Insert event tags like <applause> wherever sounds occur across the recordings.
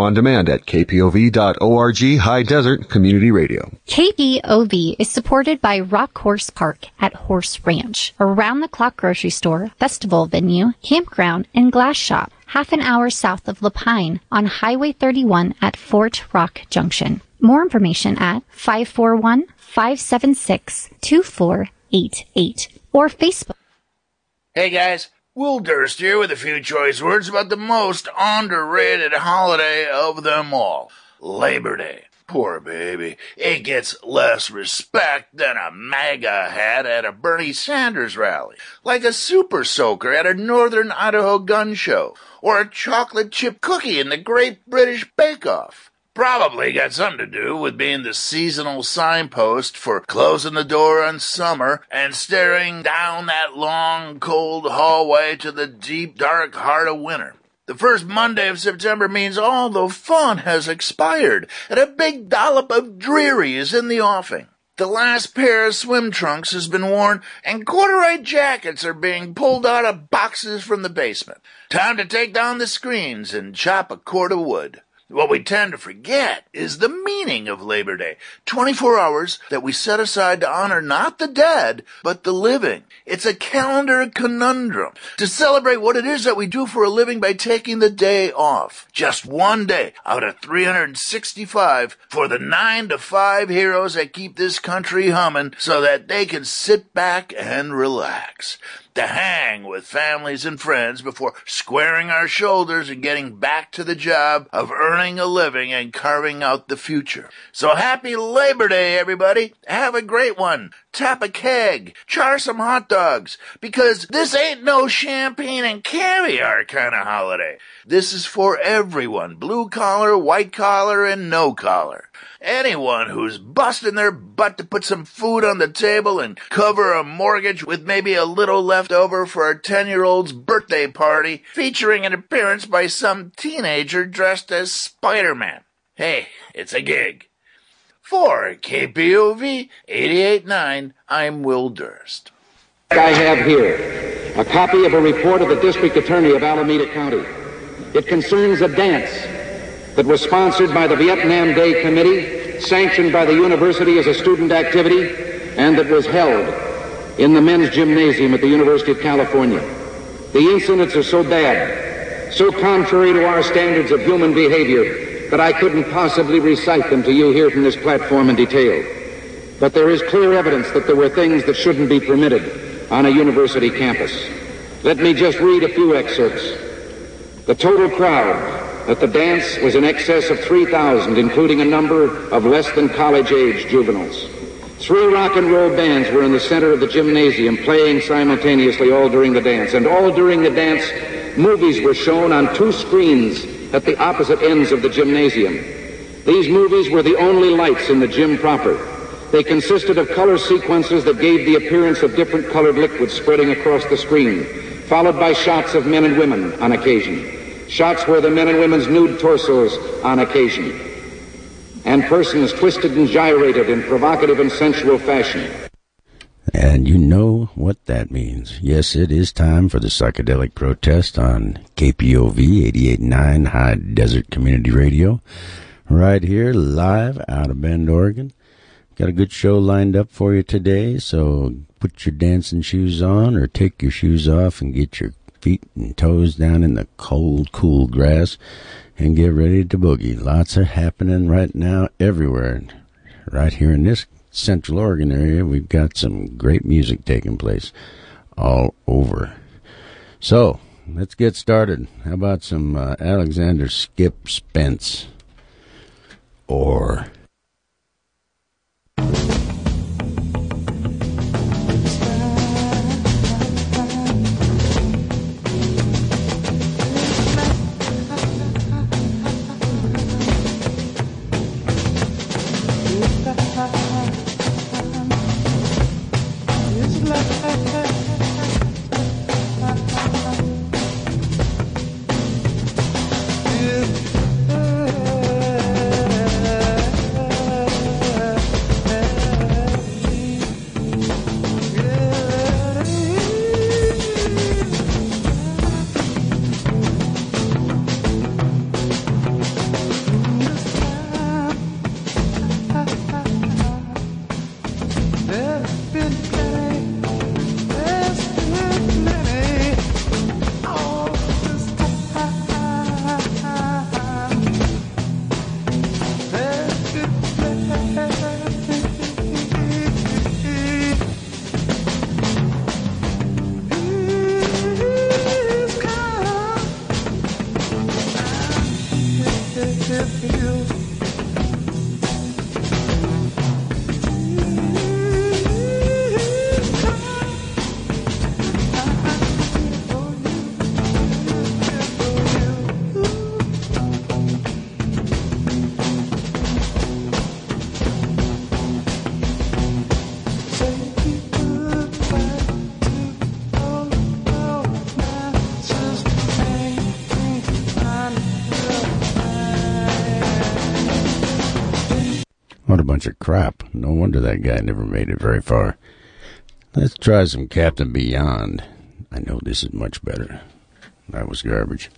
on demand at kpov.org High Desert Community Radio. KPOV is supported by Rock Horse Park at Horse Ranch, around the clock grocery store, festival venue, campground, and glass shop, half an hour south of La Pine on Highway 31 at Fort Rock Junction. More information at 541 576 2488 or Facebook. Hey guys, Will Durst here with a few choice words about the most underrated holiday of them all Labor Day. Poor baby. It gets less respect than a MAGA hat at a Bernie Sanders rally, like a super soaker at a Northern Idaho gun show, or a chocolate chip cookie in the Great British Bake Off. Probably got something to do with being the seasonal signpost for closing the door on summer and staring down that long, cold hallway to the deep, dark heart of winter. The first Monday of September means all the fun has expired and a big dollop of dreary is in the offing. The last pair of swim trunks has been worn and corduroy jackets are being pulled out of boxes from the basement. Time to take down the screens and chop a cord of wood. What we tend to forget is the meaning of Labor Day. 24 hours that we set aside to honor not the dead, but the living. It's a calendar conundrum to celebrate what it is that we do for a living by taking the day off. Just one day out of 365 for the 9 to 5 heroes that keep this country humming so that they can sit back and relax to hang with families and friends before squaring our shoulders and getting back to the job of earning a living and carving out the future. So happy Labor Day, everybody. Have a great one. Tap a keg. Char some hot dogs. Because this ain't no champagne and caviar kind of holiday. This is for everyone. Blue collar, white collar, and no collar. Anyone who's busting their butt to put some food on the table and cover a mortgage with maybe a little left over for a 10 year old's birthday party featuring an appearance by some teenager dressed as Spider Man. Hey, it's a gig. For KPOV 889, I'm Will Durst. I have here a copy of a report of the District Attorney of Alameda County. It concerns a dance that was sponsored by the Vietnam Day Committee, sanctioned by the university as a student activity, and that was held in the men's gymnasium at the University of California. The incidents are so bad, so contrary to our standards of human behavior, that I couldn't possibly recite them to you here from this platform in detail. But there is clear evidence that there were things that shouldn't be permitted on a university campus. Let me just read a few excerpts. The total crowd that the dance was in excess of 3,000, including a number of less than college age juveniles. Three rock and roll bands were in the center of the gymnasium playing simultaneously all during the dance. And all during the dance, movies were shown on two screens at the opposite ends of the gymnasium. These movies were the only lights in the gym proper. They consisted of color sequences that gave the appearance of different colored liquids spreading across the screen, followed by shots of men and women on occasion shots where the men and women's nude torsos on occasion, and persons twisted and gyrated in provocative and sensual fashion. And you know what that means. Yes, it is time for the psychedelic protest on KPOV 889 High Desert Community Radio. Right here, live out of Bend, Oregon. Got a good show lined up for you today, so put your dancing shoes on or take your shoes off and get your feet and toes down in the cold, cool grass and get ready to boogie. Lots are happening right now everywhere. Right here in this Central Oregon area, we've got some great music taking place all over. So, let's get started. How about some uh, Alexander Skip Spence? Oar Try some Captain Beyond. I know this is much better. That was garbage.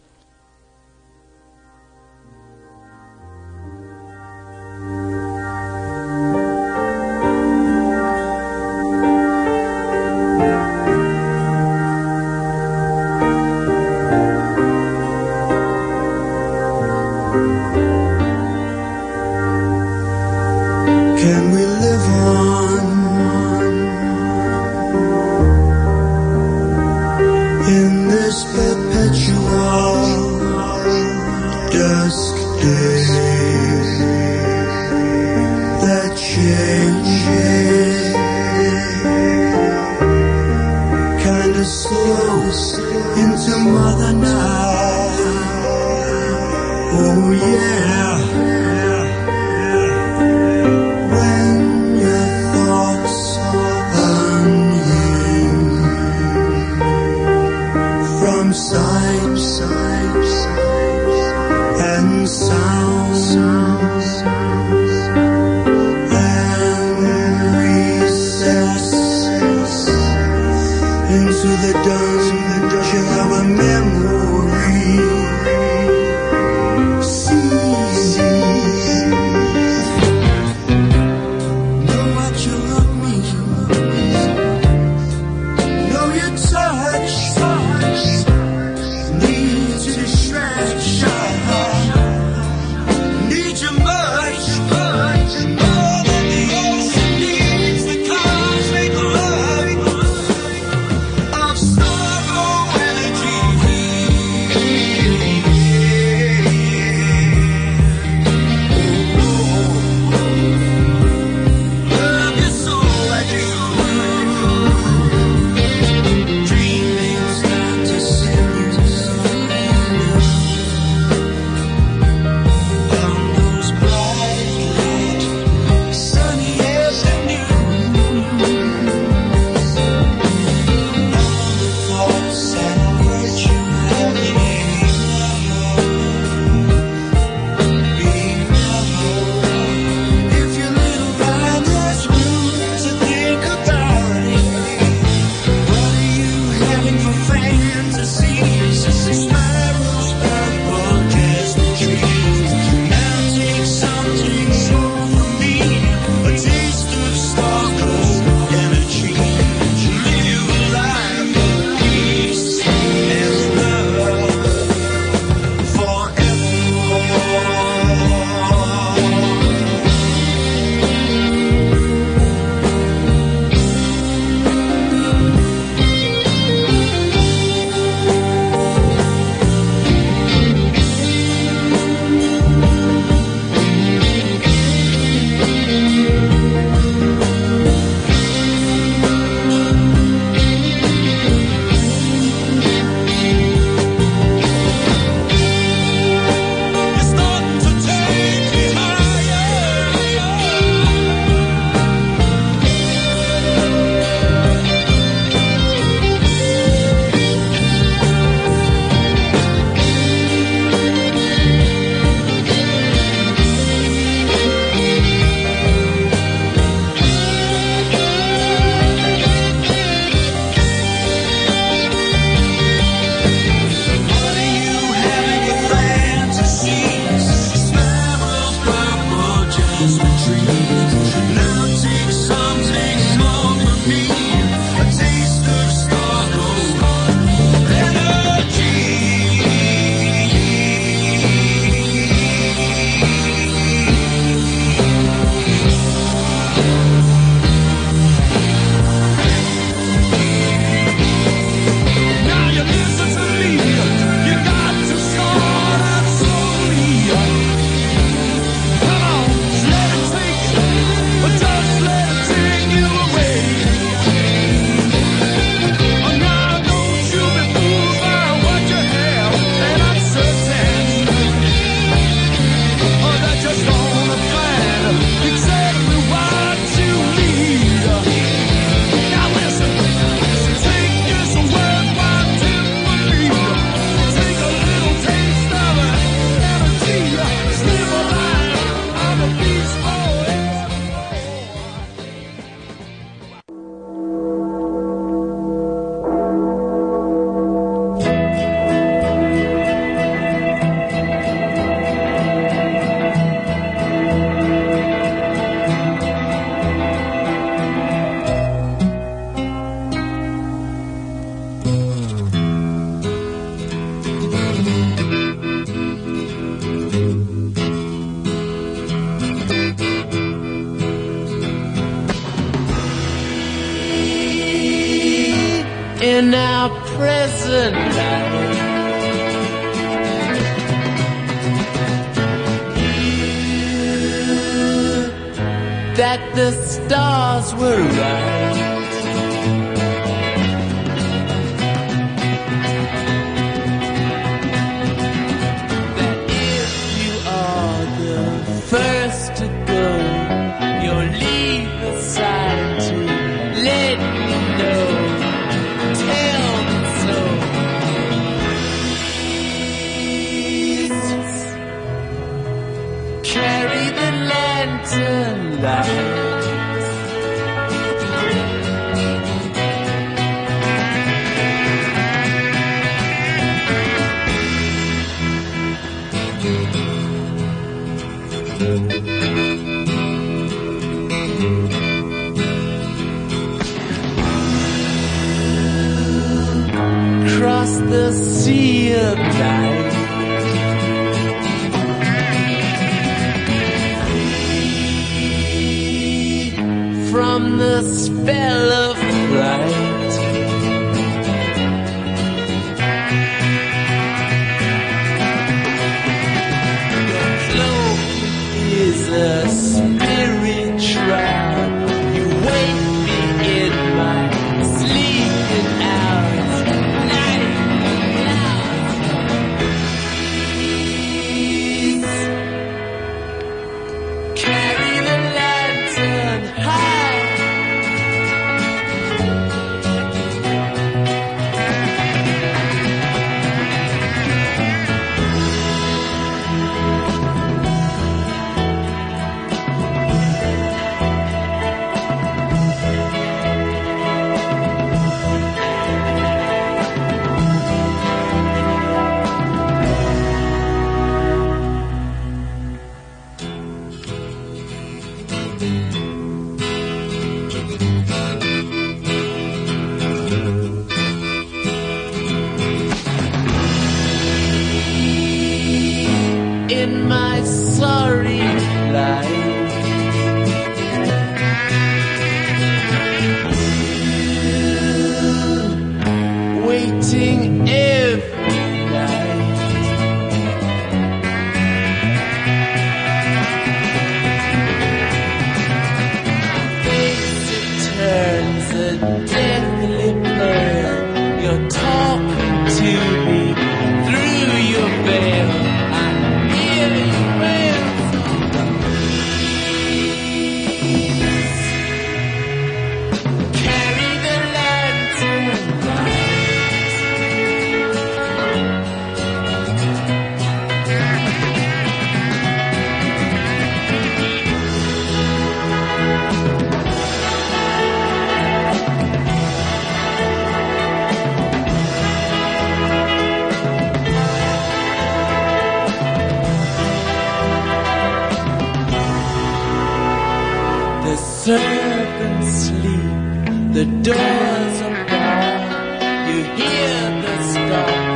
servants sleep, the doors are barred, you hear the storm.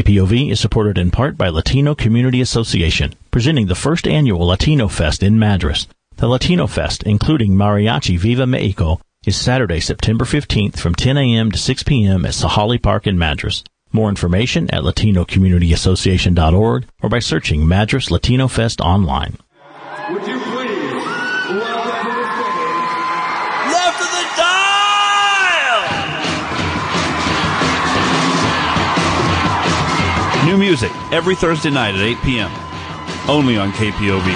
KPOV is supported in part by Latino Community Association, presenting the first annual Latino Fest in Madras. The Latino Fest, including Mariachi Viva Mexico, is Saturday, September 15th from 10 a.m. to 6 p.m. at Sahalee Park in Madras. More information at latinocommunityassociation.org or by searching Madras Latino Fest online. Music every Thursday night at 8 p.m. Only on KPOV.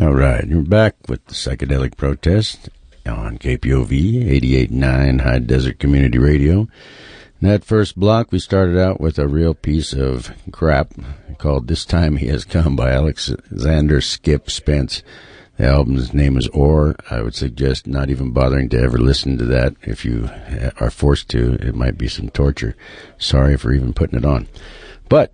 All right, you're back with the psychedelic protest on KPOV 88.9 High Desert Community Radio. That first block, we started out with a real piece of crap called This Time He Has Come by Alexander Skip Spence. The album's name is Oar. I would suggest not even bothering to ever listen to that. If you are forced to, it might be some torture. Sorry for even putting it on. But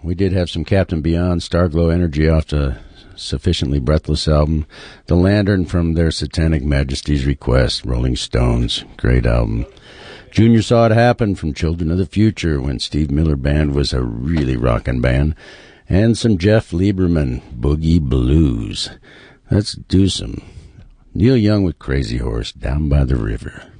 we did have some Captain Beyond Starglow Energy off the Sufficiently Breathless album. The Lantern from their Satanic Majesties Request, Rolling Stones. Great album. Junior saw it happen from Children of the Future when Steve Miller Band was a really rockin' band. And some Jeff Lieberman, Boogie Blues. Let's do some Neil Young with Crazy Horse down by the river.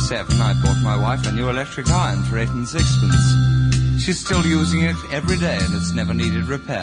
1937, I bought my wife a new electric iron for eight and sixpence. She's still using it every day and it's never needed repair.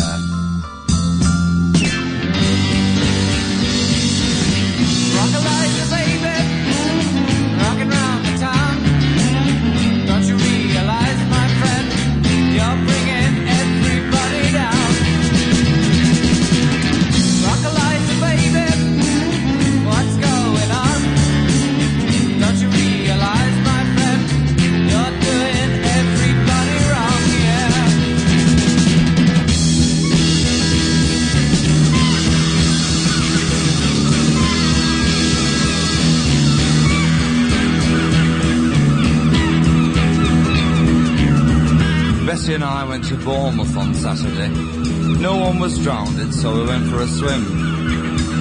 Swim.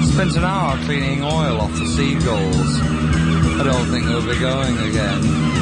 Spent an hour cleaning oil off the seagulls. I don't think we'll be going again.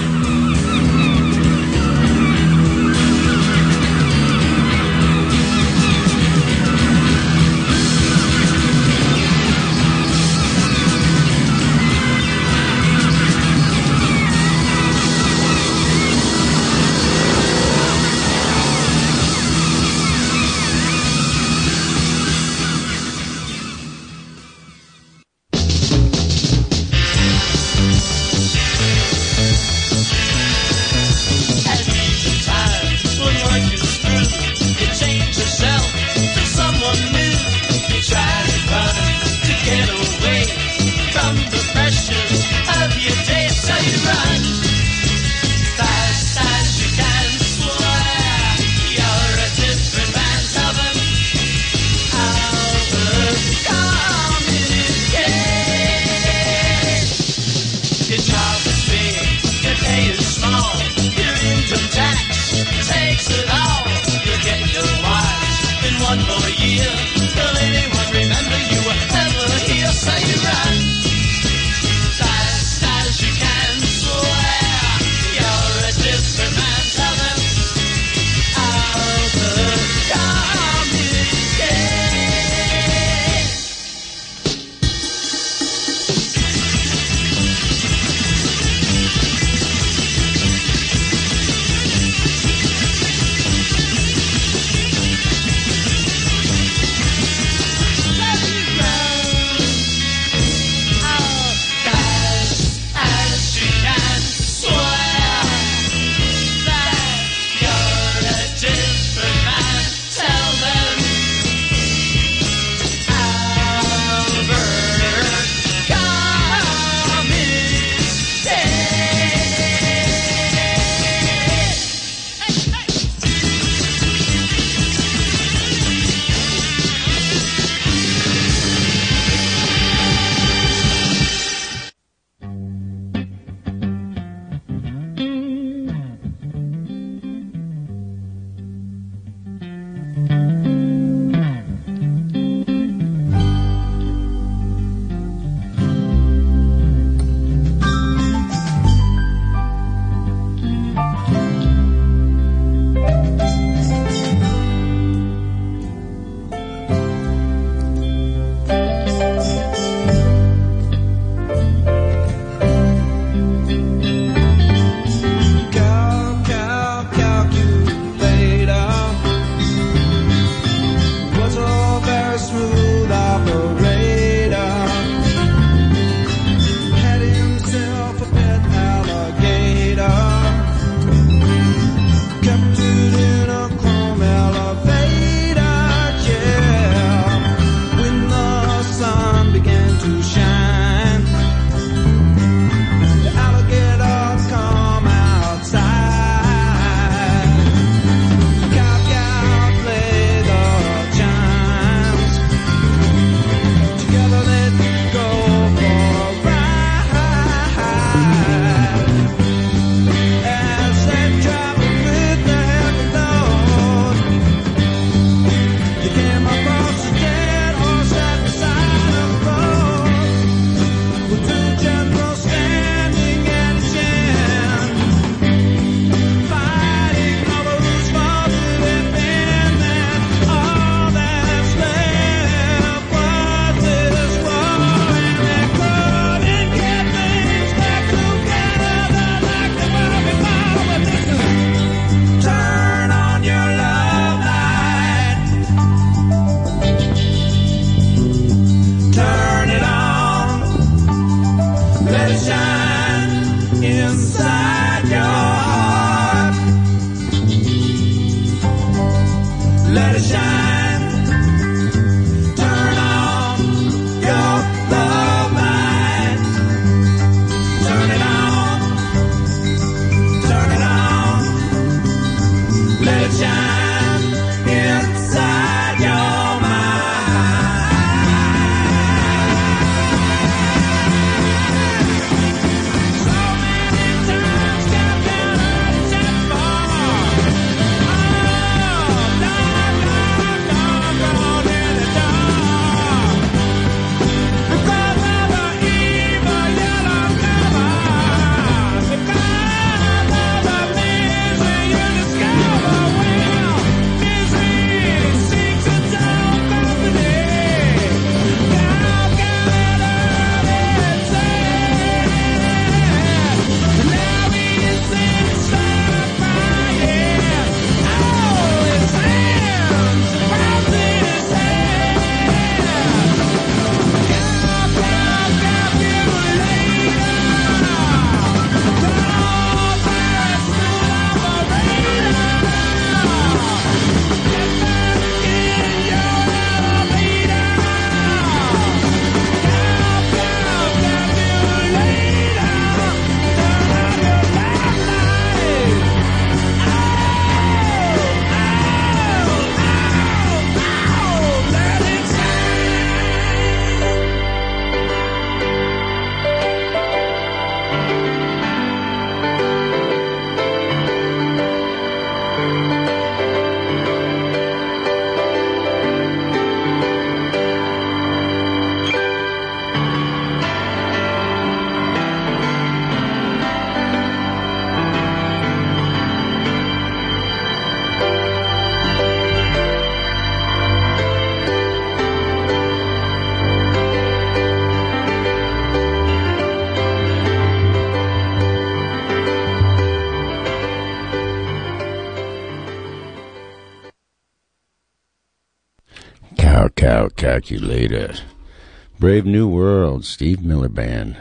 Brave New World, Steve Miller Band,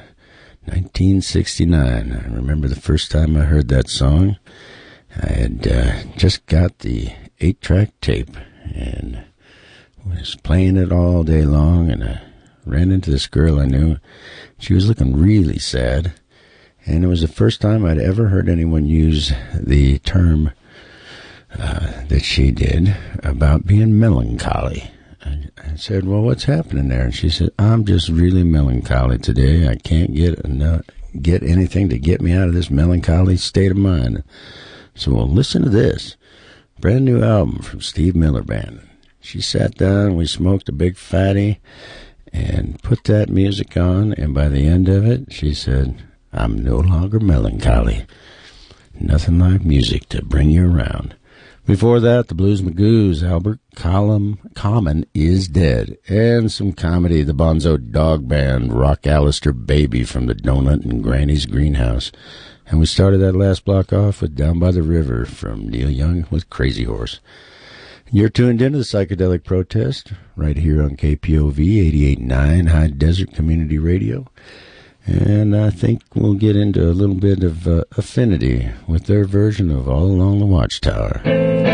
1969. I remember the first time I heard that song. I had uh, just got the eight track tape and was playing it all day long, and I ran into this girl I knew. She was looking really sad, and it was the first time I'd ever heard anyone use the term uh, that she did about being melancholy. I said, "Well, what's happening there?" And she said, "I'm just really melancholy today. I can't get enough, get anything to get me out of this melancholy state of mind." So, well, listen to this brand new album from Steve Miller Band. She sat down, we smoked a big fatty, and put that music on. And by the end of it, she said, "I'm no longer melancholy. Nothing like music to bring you around." Before that, the Blues Magoos, Albert Colum, Common is Dead, and some comedy, the Bonzo Dog Band, Rockaliser Baby from the Doughnut and Granny's Greenhouse. And we started that last block off with Down by the River from Neil Young with Crazy Horse. You're tuned into the Psychedelic Protest right here on KPOV 88.9 High Desert Community Radio. And I think we'll get into a little bit of uh, affinity with their version of All Along the Watchtower.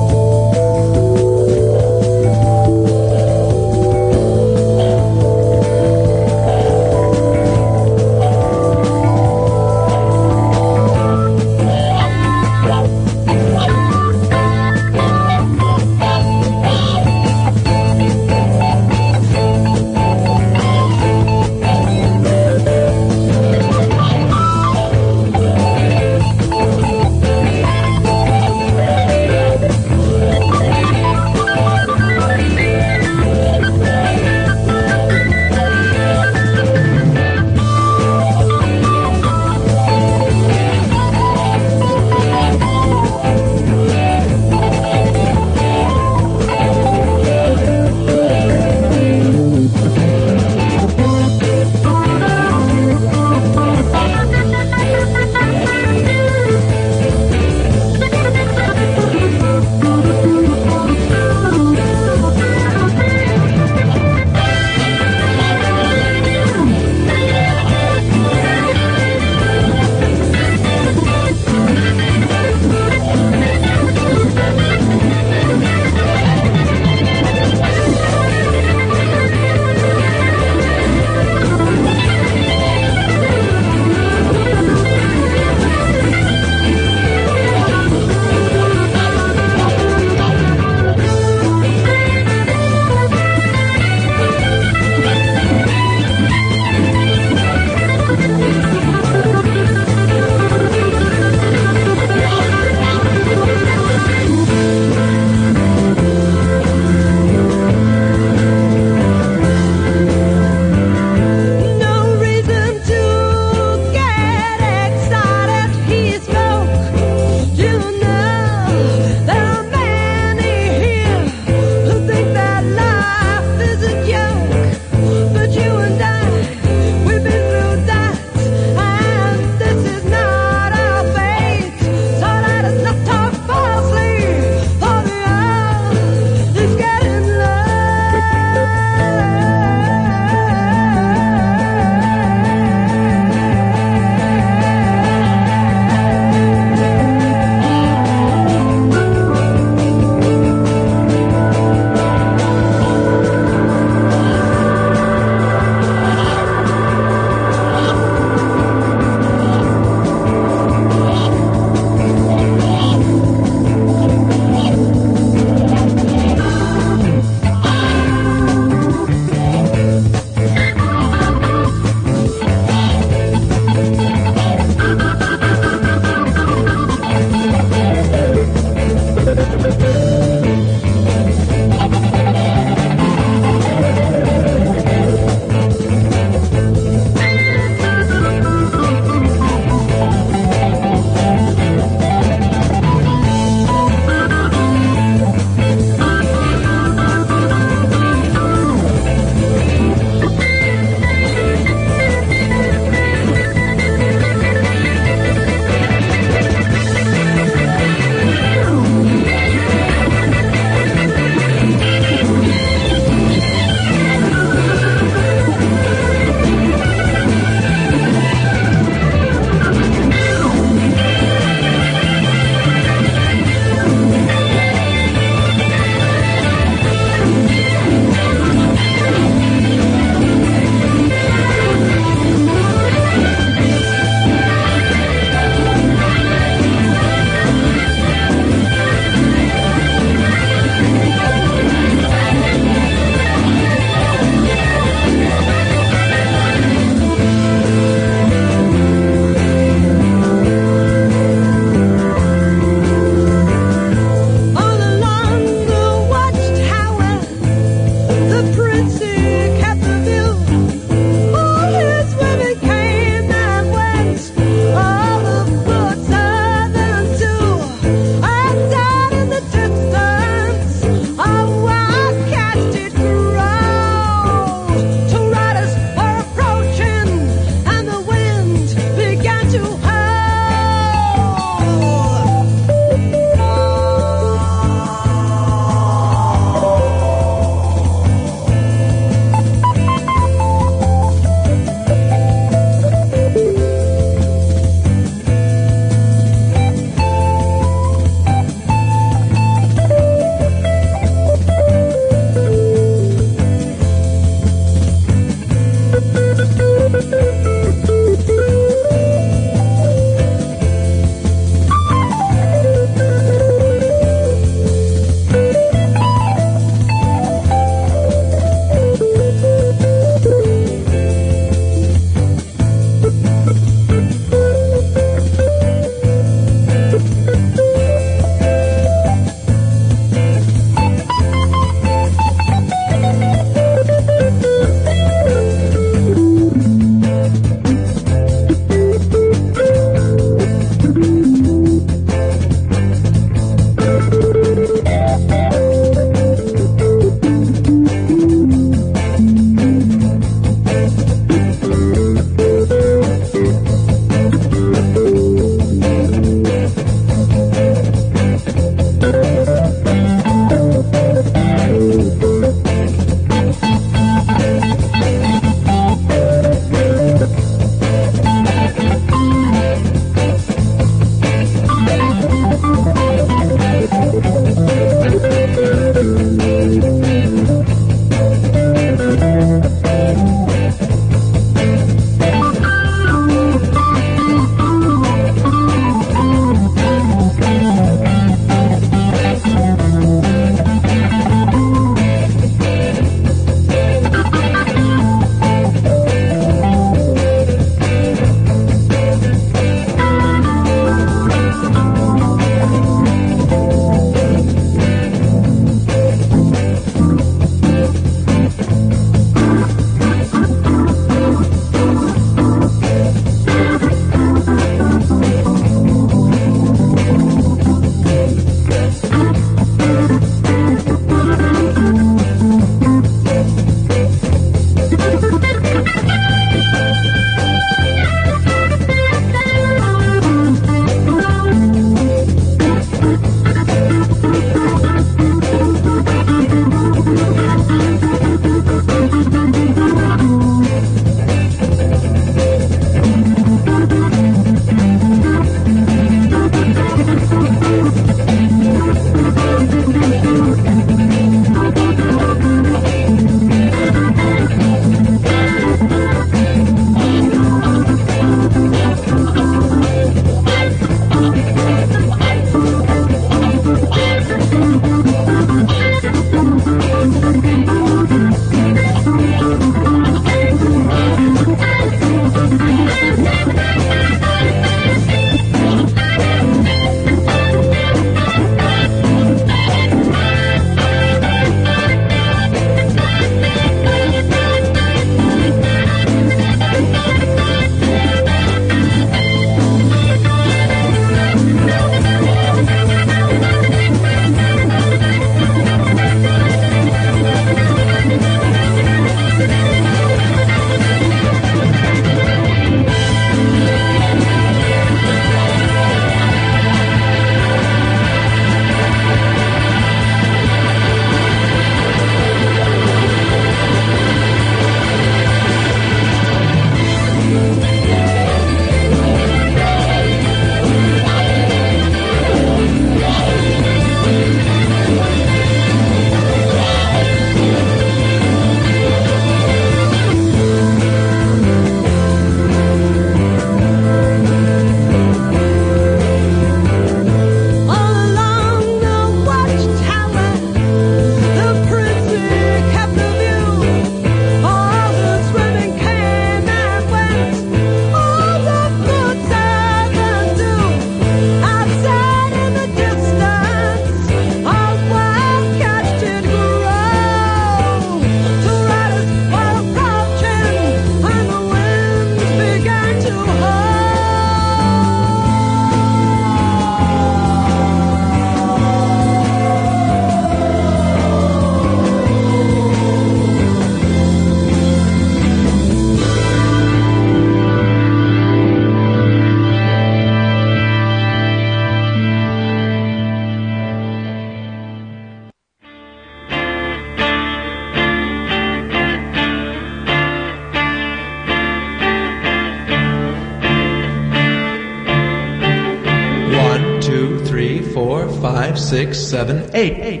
Six, seven, eight.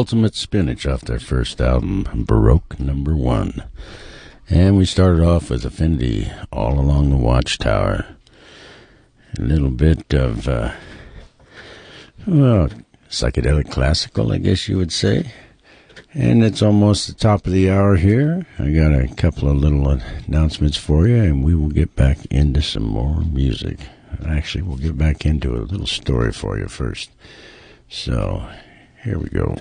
Ultimate spinach off their first album, Baroque Number One, and we started off with Affinity, All Along the Watchtower. A little bit of, uh, well, psychedelic classical, I guess you would say. And it's almost the top of the hour here. I got a couple of little announcements for you, and we will get back into some more music. Actually, we'll get back into a little story for you first. So, here we go.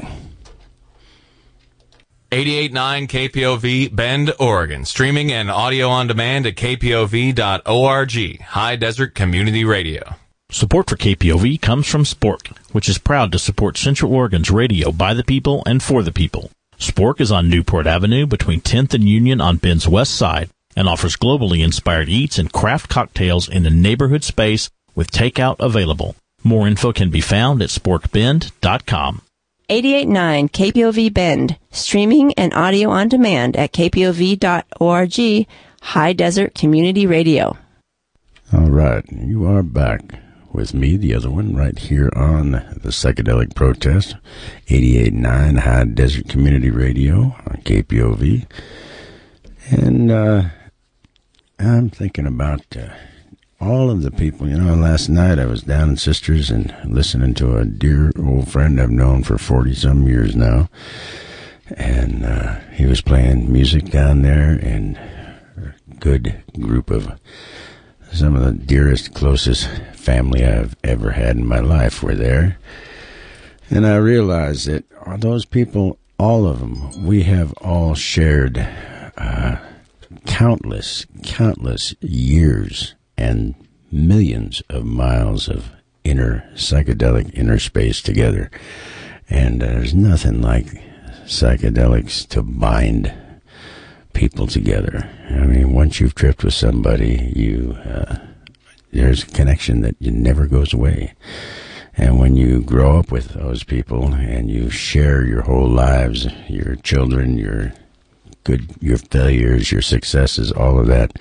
889 KPOV Bend, Oregon. Streaming and audio on demand at kpov.org. High Desert Community Radio. Support for KPOV comes from Spork, which is proud to support Central Oregon's radio by the people and for the people. Spork is on Newport Avenue between 10th and Union on Bend's west side and offers globally inspired eats and craft cocktails in a neighborhood space with takeout available. More info can be found at sporkbend.com. 889 KPOV Bend, streaming and audio on demand at kpov.org, High Desert Community Radio. All right, you are back with me, the other one, right here on the Psychedelic Protest, 88.9 High Desert Community Radio on KPOV. And uh, I'm thinking about uh, all of the people. You know, last night I was down in Sisters and listening to a dear old friend I've known for 40 some years now. And uh, he was playing music down there, and a good group of some of the dearest, closest family I've ever had in my life were there. And I realized that those people, all of them, we have all shared uh, countless, countless years and millions of miles of inner psychedelic inner space together. And there's nothing like psychedelics to bind people together. I mean, once you've tripped with somebody, you uh, there's a connection that never goes away. And when you grow up with those people and you share your whole lives, your children, your good, your failures, your successes, all of that,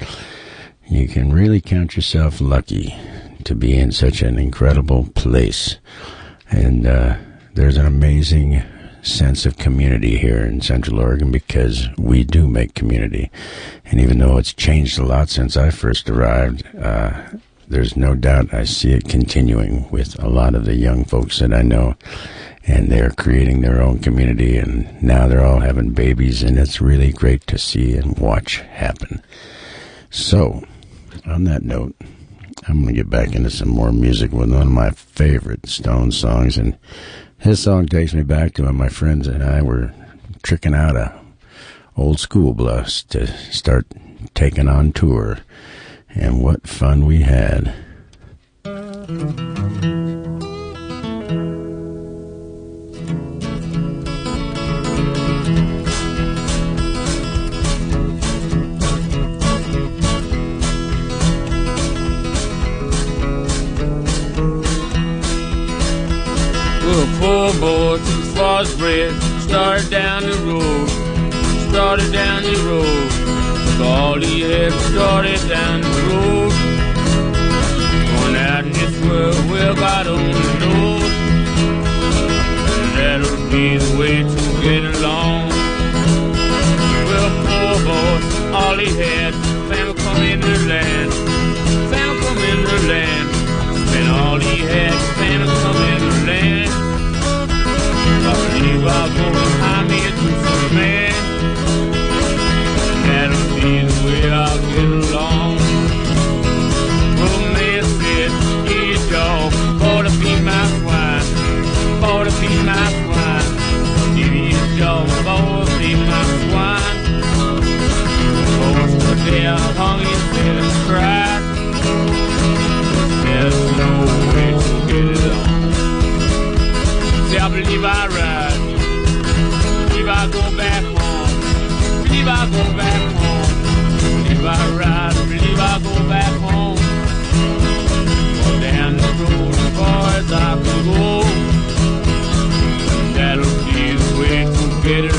you can really count yourself lucky to be in such an incredible place. And uh, there's an amazing sense of community here in Central Oregon because we do make community. And even though it's changed a lot since I first arrived, uh, there's no doubt I see it continuing with a lot of the young folks that I know. And they're creating their own community, and now they're all having babies, and it's really great to see and watch happen. So, on that note, I'm going to get back into some more music with one of my favorite Stone songs, and his song takes me back to when my friends and I were tricking out a old school bus to start taking on tour, and what fun we had. Boy, too far bred, started down the road, started down the road. All he had, started down the road. Going out in this world, well, God only knows. And that'll be the way to get along. Well, poor boy, all he had, family come in the land, family come in the land. Spent all he had, family come in. I believe I'll go behind me man. That'll be the way I'll get along. You dog, ought to be my swine, ought to be my you a ought to be my believe I ride. Believe I go back home. Believe I go back home. Believe I ride. Believe I go back home. Go down the road as far as I can go. That'll be the way to get along.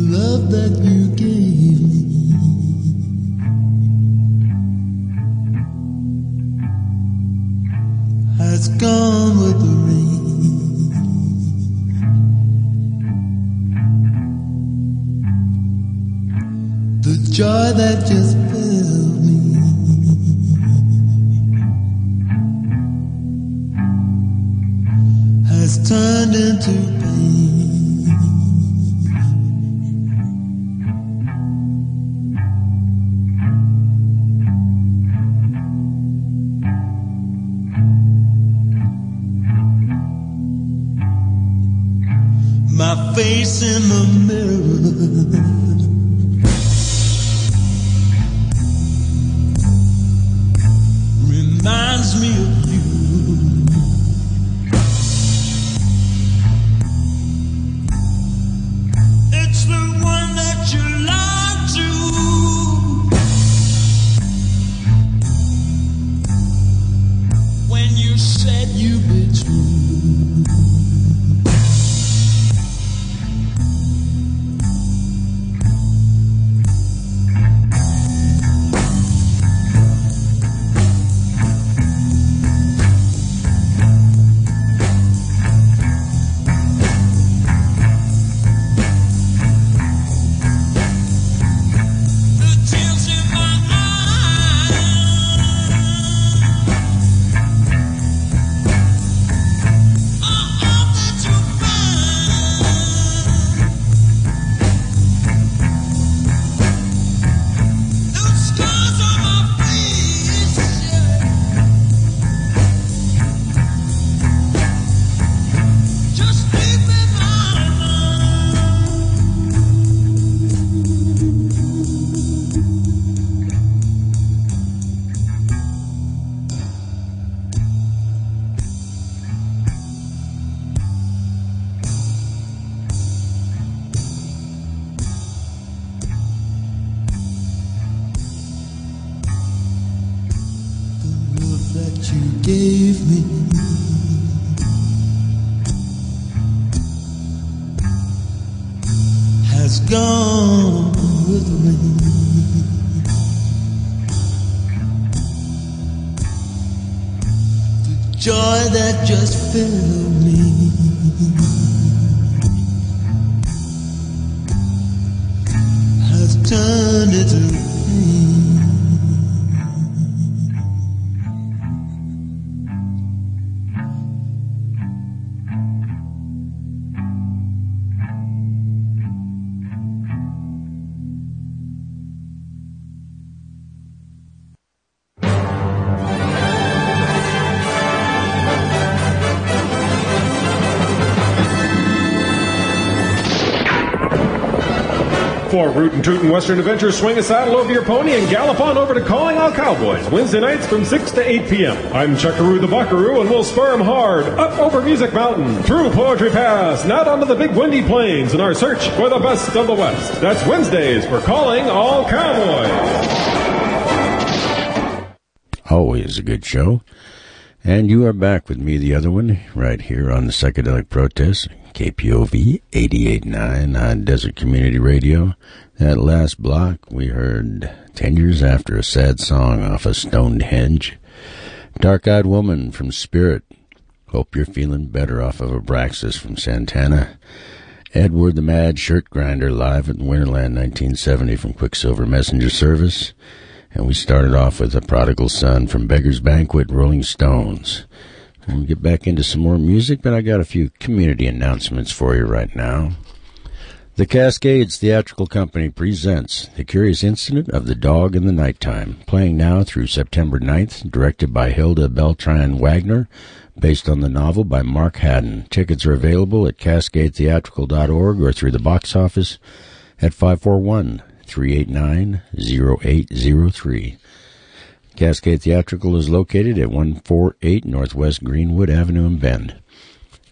The love that you gave me. Has gone with the rain. The joy that just filled me. Has turned into For Rootin' Tootin' Western adventures, swing a saddle over your pony and gallop on over to Calling All Cowboys, Wednesday nights from 6 to 8 p.m. I'm Chuckaroo the Buckaroo, and we'll spur 'em hard up over Music Mountain, through Poetry Pass, and out onto the big windy plains in our search for the best of the West. That's Wednesdays for Calling All Cowboys. Always a good show. And you are back with me, the other one, right here on the Psychedelic Protest, KPOV 88.9 on uh, Desert Community Radio. That last block we heard 10 years after a sad song off of Stonedhenge. Dark Eyed Woman from Spirit. Hope you're feeling better off of Abraxas from Santana. Edward the Mad Shirt Grinder live at Winterland 1970 from Quicksilver Messenger Service. And we started off with The Prodigal Son from Beggar's Banquet, Rolling Stones. Get back into some more music, but I got a few community announcements for you right now. The Cascades Theatrical Company presents The Curious Incident of the Dog in the Nighttime, playing now through September 9th, directed by Hilda Beltran Wagner, based on the novel by Mark Haddon. Tickets are available at cascadetheatrical.org or through the box office at 541 389 0803. Cascade Theatrical is located at 148 Northwest Greenwood Avenue in Bend.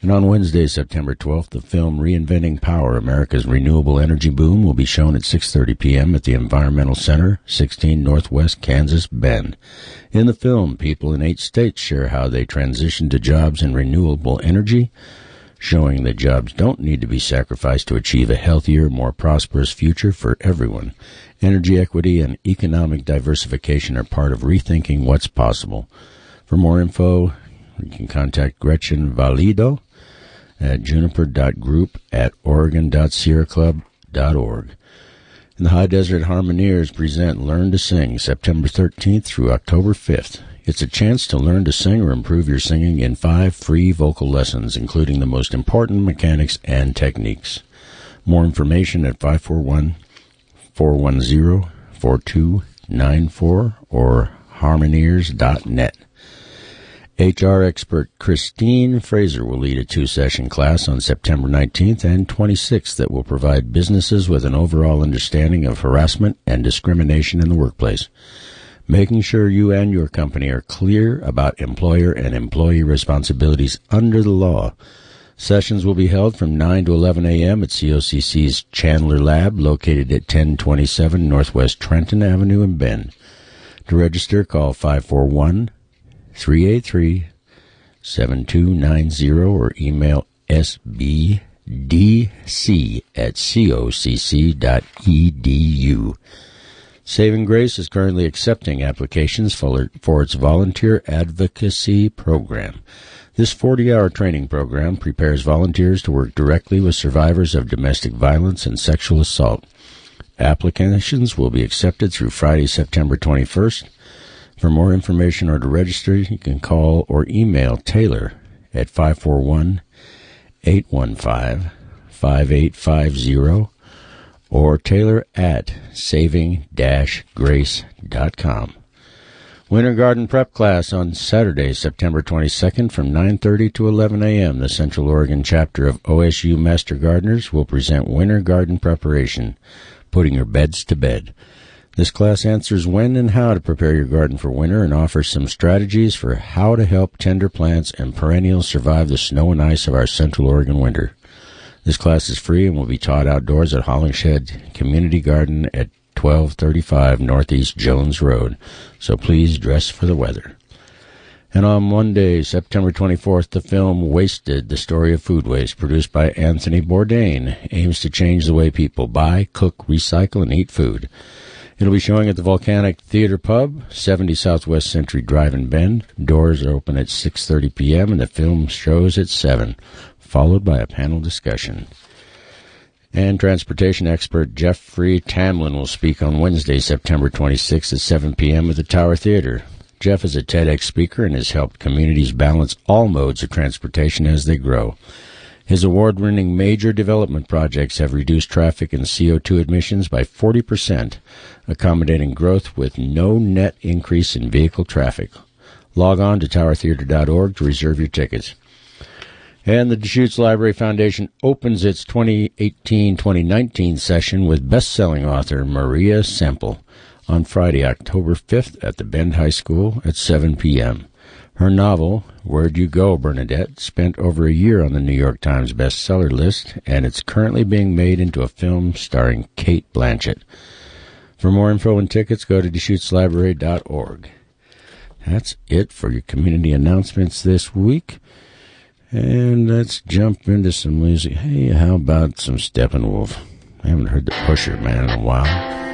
And on Wednesday, September 12th, the film Reinventing Power, America's Renewable Energy Boom will be shown at 6.30 p.m. at the Environmental Center, 16 Northwest Kansas, Bend. In the film, people in eight states share how they transitioned to jobs in renewable energy, showing that jobs don't need to be sacrificed to achieve a healthier, more prosperous future for everyone. Energy equity and economic diversification are part of rethinking what's possible. For more info, you can contact Gretchen Valido at juniper.group at oregon.sierraclub.org. And the High Desert Harmoniers present Learn to Sing September 13th through October 5th. It's a chance to learn to sing or improve your singing in five free vocal lessons, including the most important mechanics and techniques. More information at 541 410 4294 or harmoniers.net. HR expert Christine Fraser will lead a two session class on September 19th and 26th that will provide businesses with an overall understanding of harassment and discrimination in the workplace making sure you and your company are clear about employer and employee responsibilities under the law. Sessions will be held from 9 to 11 a.m. at COCC's Chandler Lab, located at 1027 Northwest Trenton Avenue in Bend. To register, call 541 383 7290 or email sbdc at cocc.edu. Saving Grace is currently accepting applications for, for its volunteer advocacy program. This 40 hour training program prepares volunteers to work directly with survivors of domestic violence and sexual assault. Applications will be accepted through Friday, September 21st. For more information or to register, you can call or email Taylor at 541 815 5850 or Taylor at saving-grace.com. Winter Garden Prep class on Saturday, September 22nd from 9:30 to 11 a.m. The Central Oregon chapter of OSU Master Gardeners will present Winter Garden Preparation, putting your beds to bed. This class answers when and how to prepare your garden for winter and offers some strategies for how to help tender plants and perennials survive the snow and ice of our Central Oregon winter. This class is free and will be taught outdoors at Hollinshead Community Garden at 1235 Northeast Jones Road, so please dress for the weather. And on Monday, September 24th, the film Wasted, the story of food waste, produced by Anthony Bourdain, aims to change the way people buy, cook, recycle, and eat food. It'll be showing at the Volcanic Theater Pub, 70 Southwest Century Drive in Bend. Doors are open at 6.30 p.m. and the film shows at 7, followed by a panel discussion. And transportation expert Jeffrey Tumlin will speak on Wednesday, September 26th at 7 p.m. at the Tower Theater. Jeff is a TEDx speaker and has helped communities balance all modes of transportation as they grow. His award winning major development projects have reduced traffic and CO2 emissions by 40%, accommodating growth with no net increase in vehicle traffic. Log on to towertheater.org to reserve your tickets. And the Deschutes Library Foundation opens its 2018-2019 session with best-selling author Maria Semple on Friday, October 5th at the Bend High School at 7 p.m. Her novel, Where'd You Go, Bernadette, spent over a year on the New York Times bestseller list, and it's currently being made into a film starring Cate Blanchett. For more info and tickets, go to DeschutesLibrary.org. That's it for your community announcements this week. And let's jump into some music. Hey, how about some Steppenwolf? I haven't heard the Pusher Man in a while.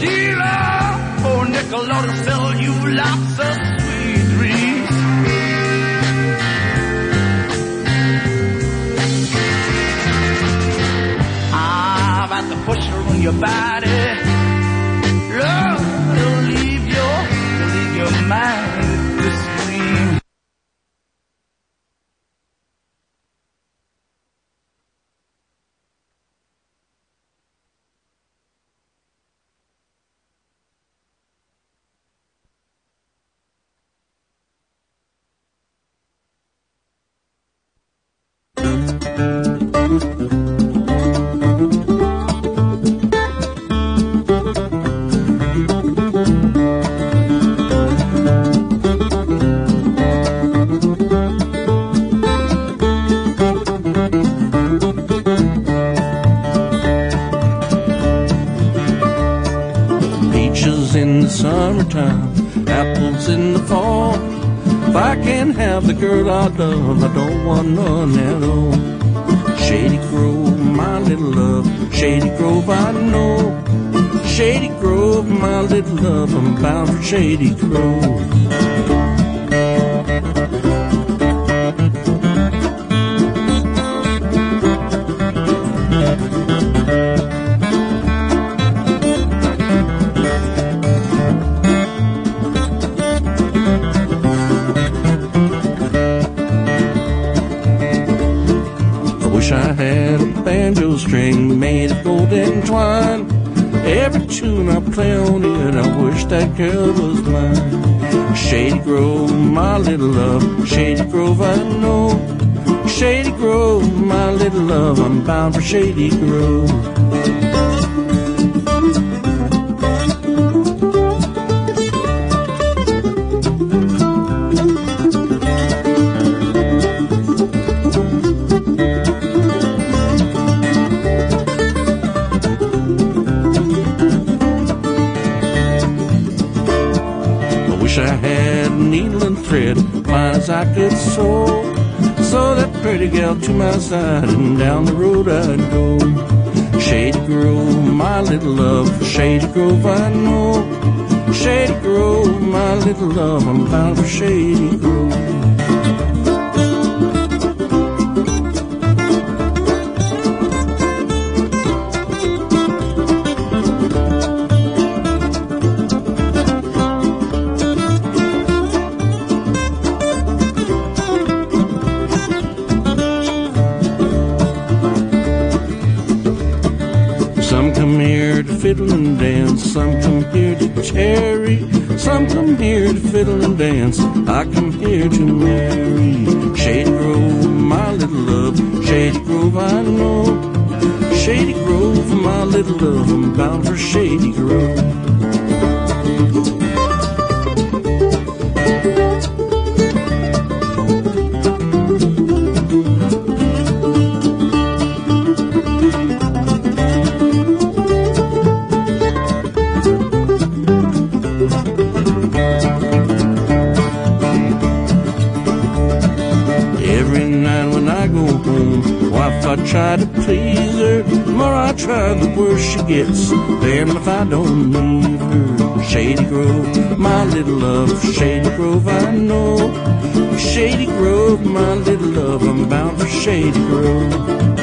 Dealer, oh nickel ought to sell you lots of sweet dreams. Ah, about the pusher on your body. Love, it'll leave your, it'll leave your mind gets them if I don't leave her. Shady Grove, my little love, Shady Grove, I know. Shady Grove, my little love, I'm bound for Shady Grove.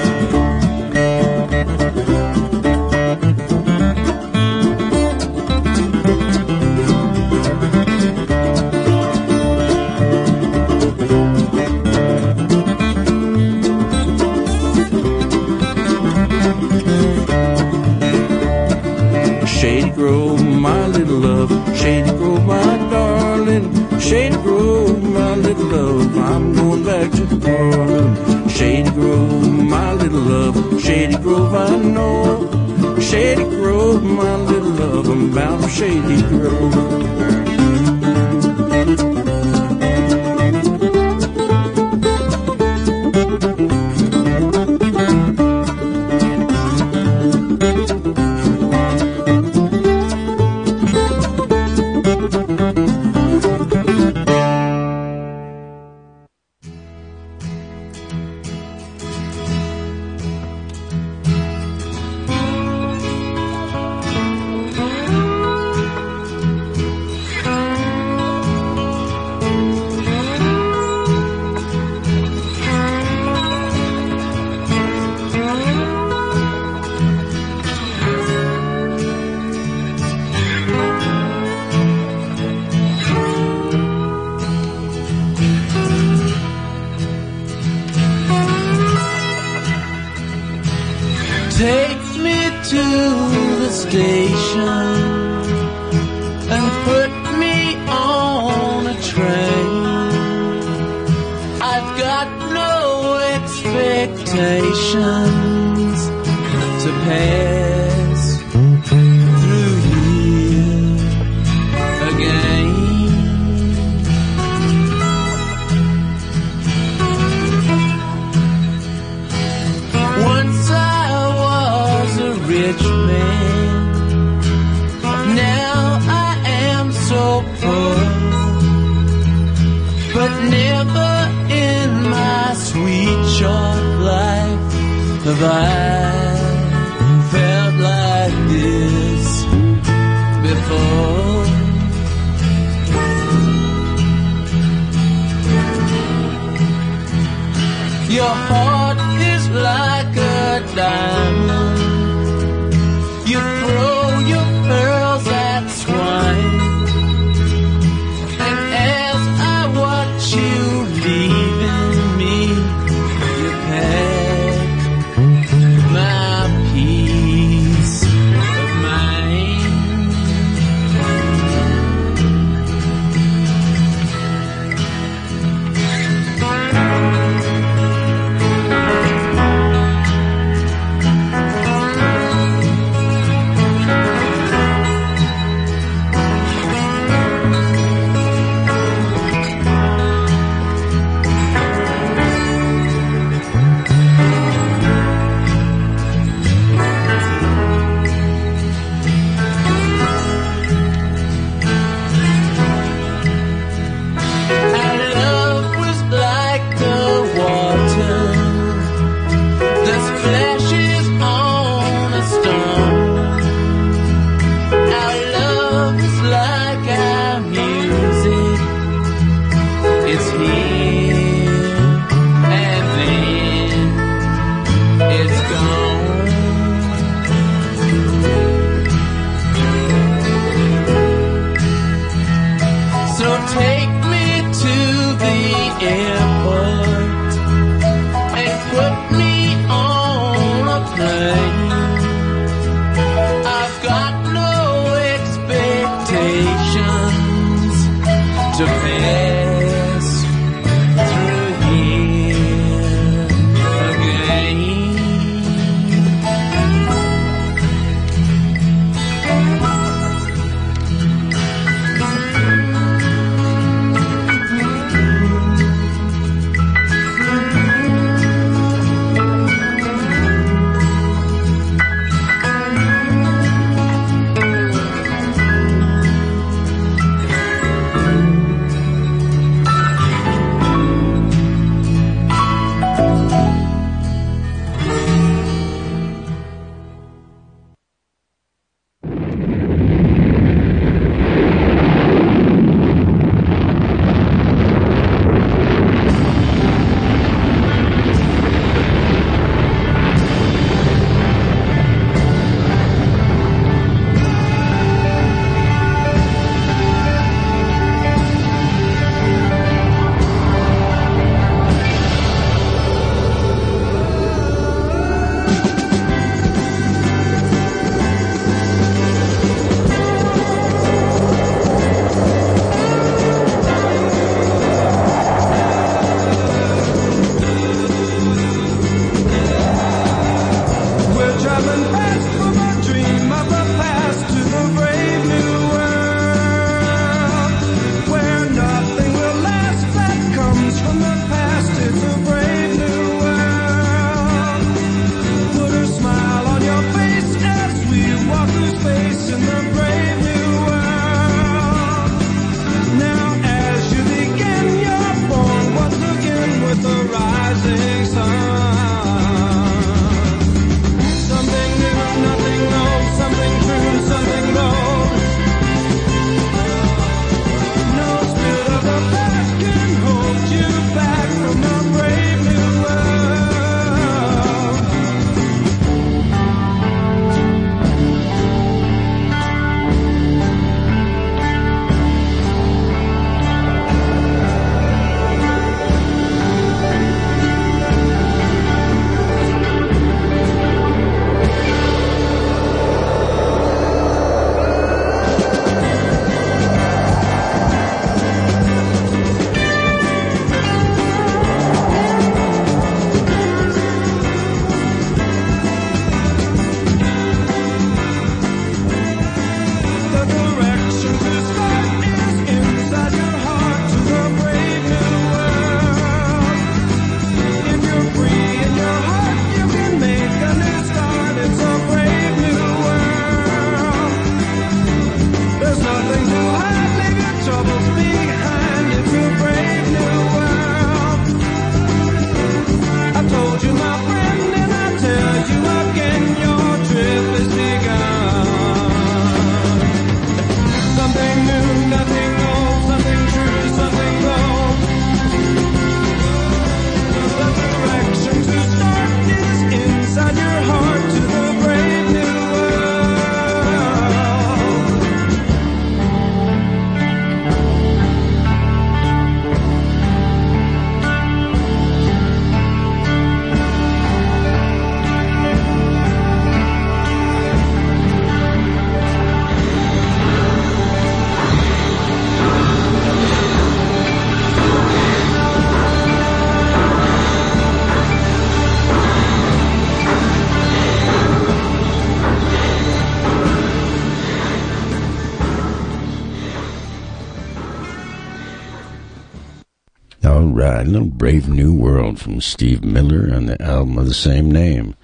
Brave New World from Steve Miller on the album of the same name.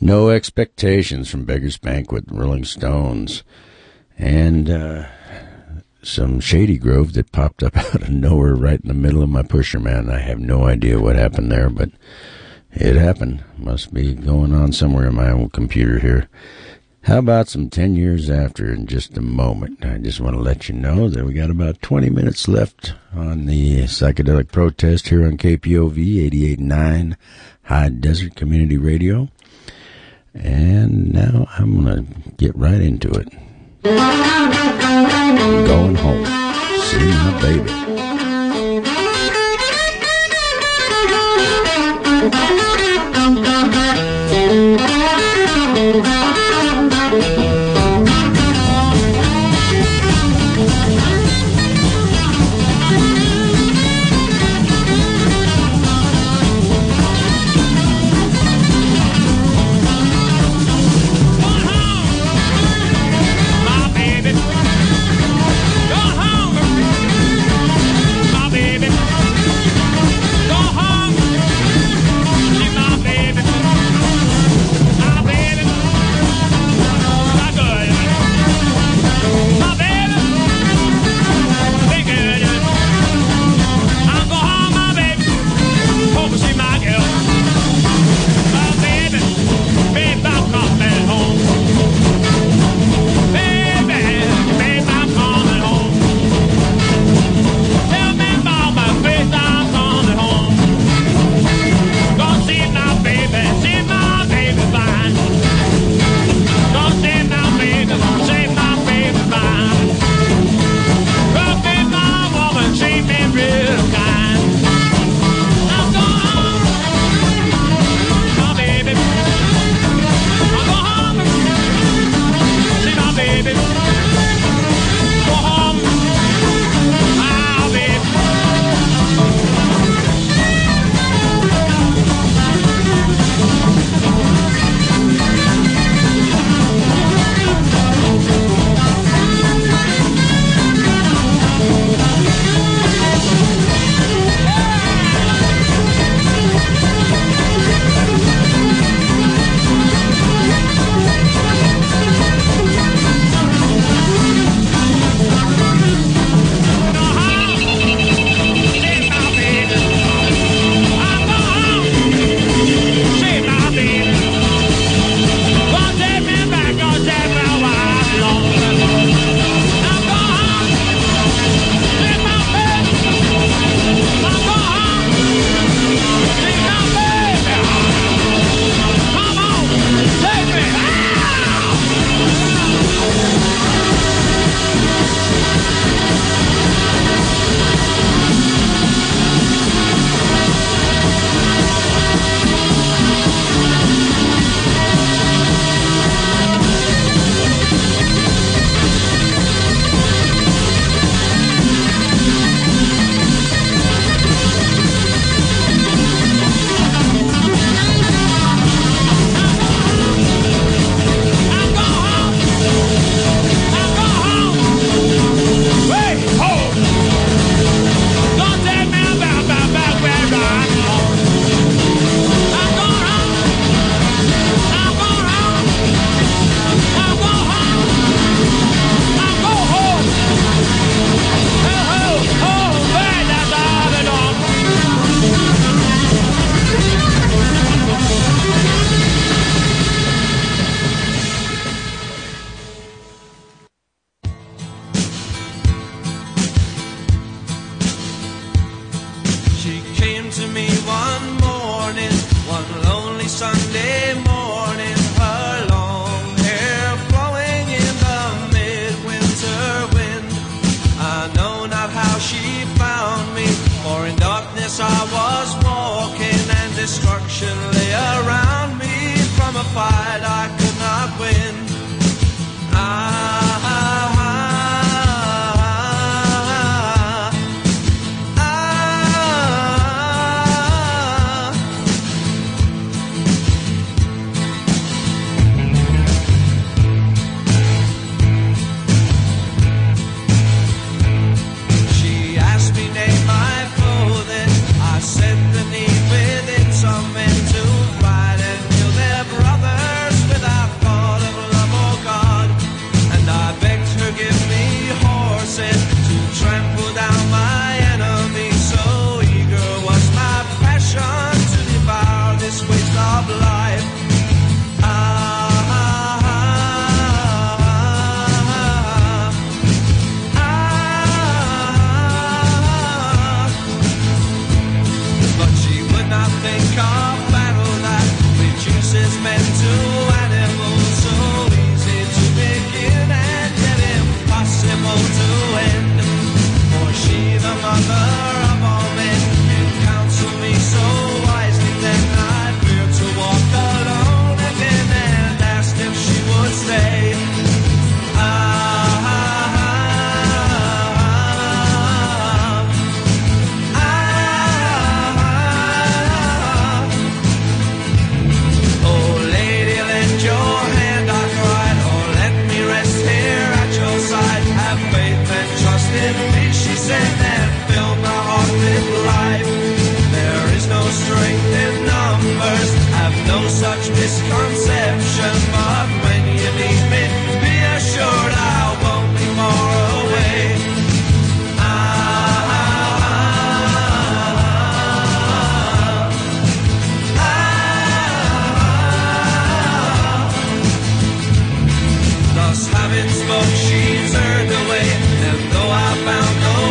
No Expectations from Beggar's Banquet, Rolling Stones. And uh, some Shady Grove that popped up <laughs> out of nowhere right in the middle of my pusher, man. I have no idea what happened there, but it happened. Must be going on somewhere in my old computer here. How about some 10 years after in just a moment? I just want to let you know that we got about 20 minutes left on the psychedelic protest here on KPOV 889 High Desert Community Radio. And now I'm going to get right into it. Going home. See my baby. My having smoked, she's earned away. And though I found no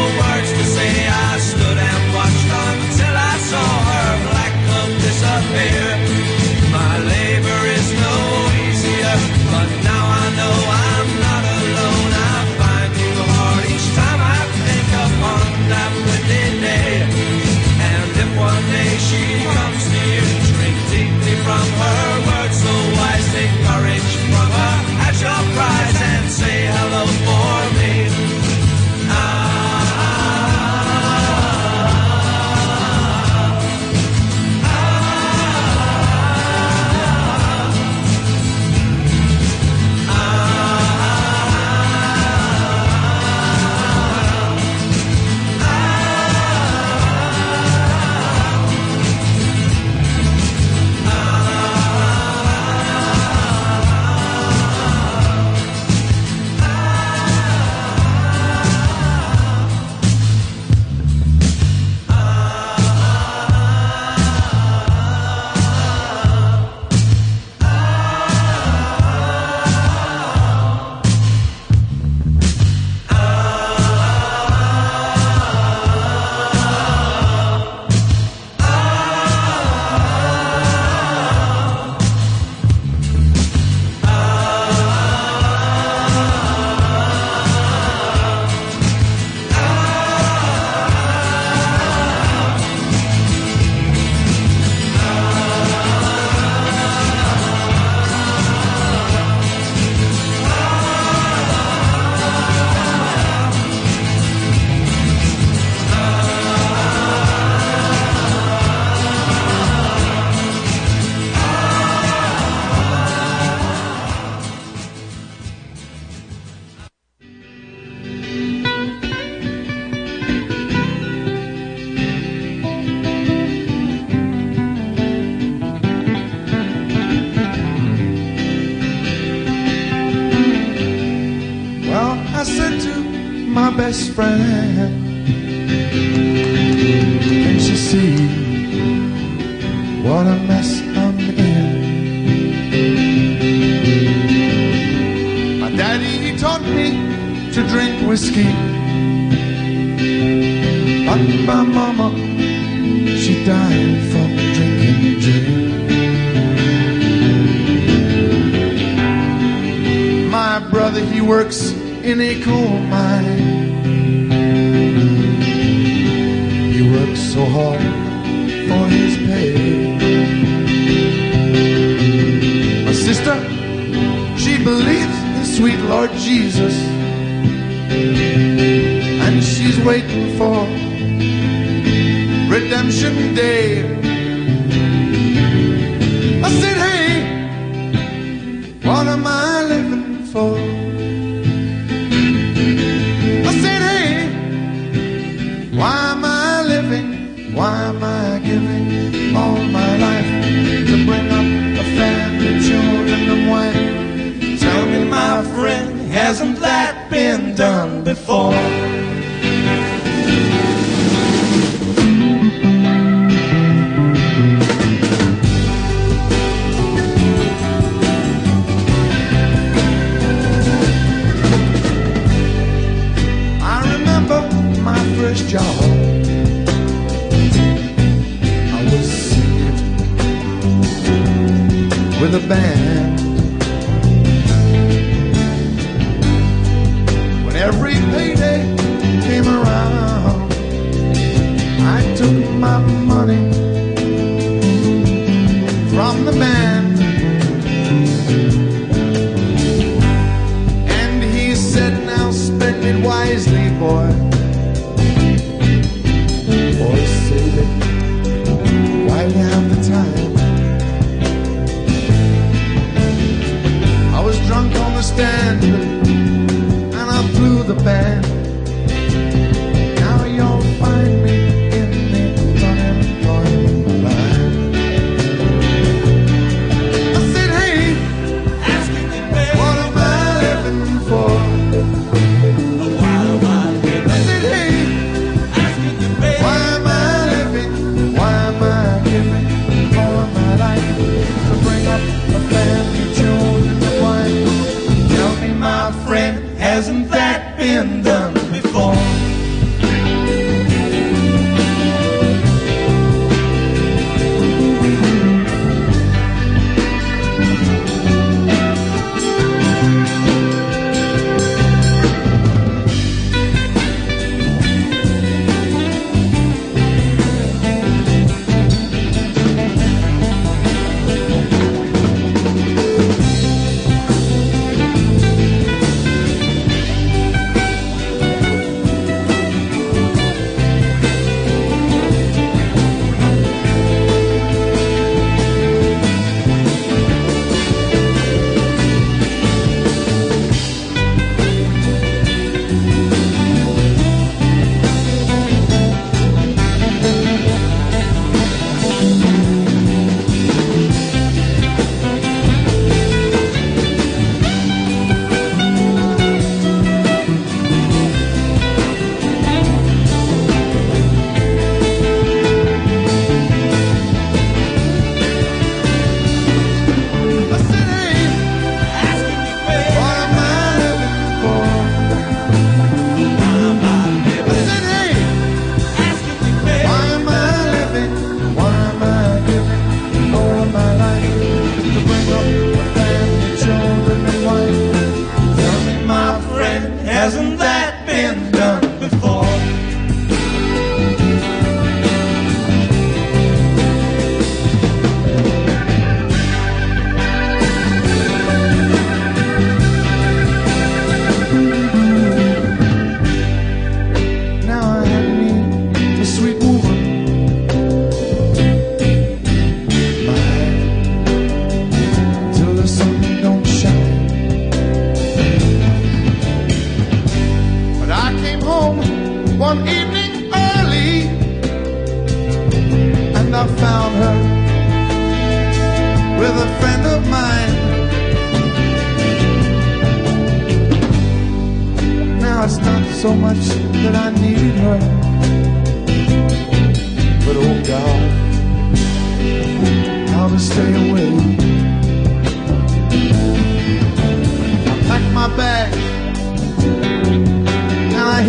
band.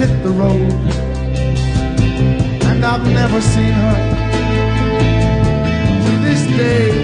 Hit the road, and I've never seen her to this day.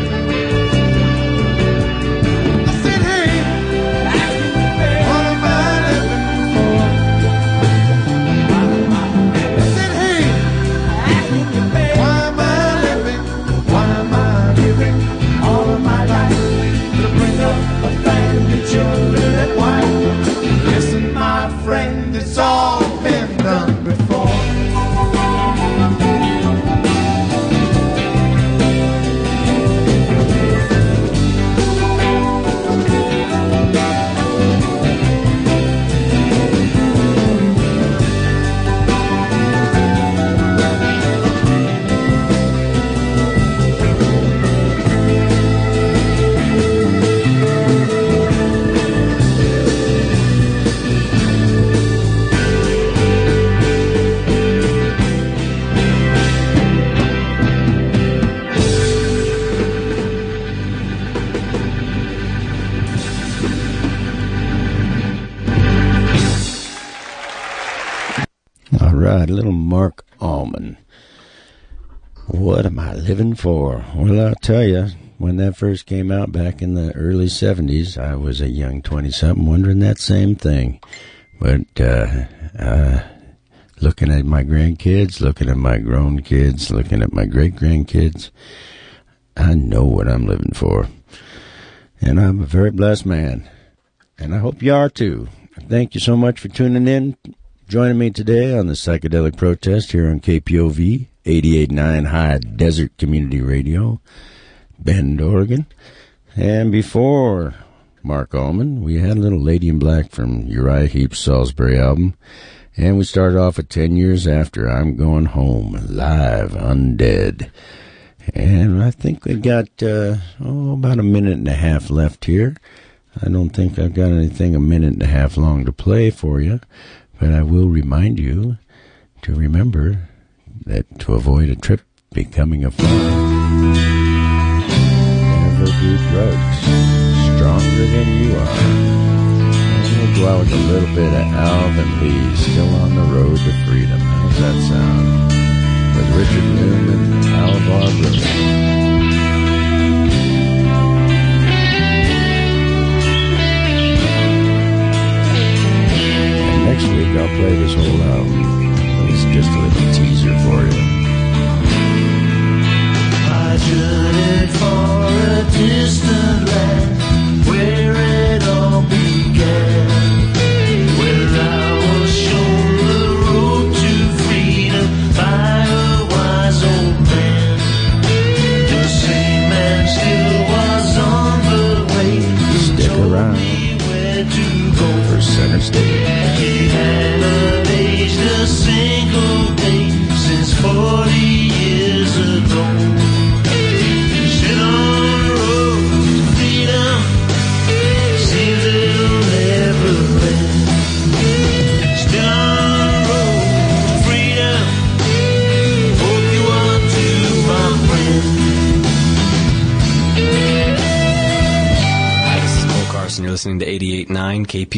Living for? Well, I'll tell you, when that first came out back in the early 70s, I was a young 20 something wondering that same thing. But, uh, uh, looking at my grandkids, looking at my grown kids, looking at my great grandkids, I know what I'm living for. And I'm a very blessed man. And I hope you are too. Thank you so much for tuning in, joining me today on the Psychedelic Protest here on KPOV 889 High Desert Community Radio, Bend, Oregon. And before Mark Allman, we had a little Lady in Black from Uriah Heep's Salisbury album. And we started off at 10 years after I'm Going Home, live, undead. And I think we got, uh, oh, about a minute and a half left here. I don't think I've got anything a minute and a half long to play for you, but I will remind you to remember that to avoid a trip becoming a fly, never do drugs stronger than you are. And we'll go out with a little bit of Alvin Lee, still on the road to freedom. How's that sound? With Richard Newman, Alvar Brooks. And next week I'll play this whole album. Just a little teaser for you. I journeyed for a distant land where it all began. Where I was shown the road to freedom by a wise old man. The same man still was on the way. Stick around Where to go? for center stage. Listening to 88.9 KPO.